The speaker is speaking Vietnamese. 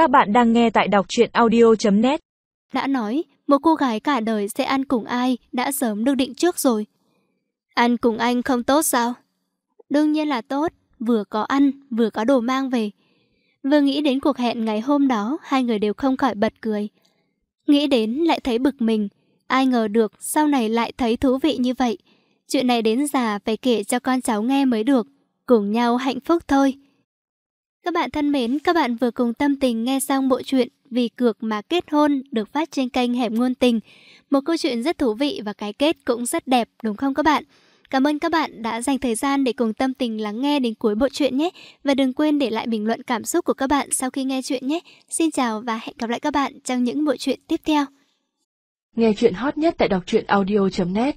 Các bạn đang nghe tại đọc truyện audio.net Đã nói, một cô gái cả đời sẽ ăn cùng ai đã sớm được định trước rồi. Ăn cùng anh không tốt sao? Đương nhiên là tốt, vừa có ăn, vừa có đồ mang về. Vừa nghĩ đến cuộc hẹn ngày hôm đó, hai người đều không khỏi bật cười. Nghĩ đến lại thấy bực mình, ai ngờ được sau này lại thấy thú vị như vậy. Chuyện này đến già phải kể cho con cháu nghe mới được, cùng nhau hạnh phúc thôi. Các bạn thân mến, các bạn vừa cùng tâm tình nghe xong bộ truyện Vì cược mà kết hôn được phát trên kênh Hẻm Ngôn Tình. Một câu chuyện rất thú vị và cái kết cũng rất đẹp đúng không các bạn? Cảm ơn các bạn đã dành thời gian để cùng tâm tình lắng nghe đến cuối bộ truyện nhé. Và đừng quên để lại bình luận cảm xúc của các bạn sau khi nghe chuyện nhé. Xin chào và hẹn gặp lại các bạn trong những bộ truyện tiếp theo. Nghe chuyện hot nhất tại đọc truyện audio.net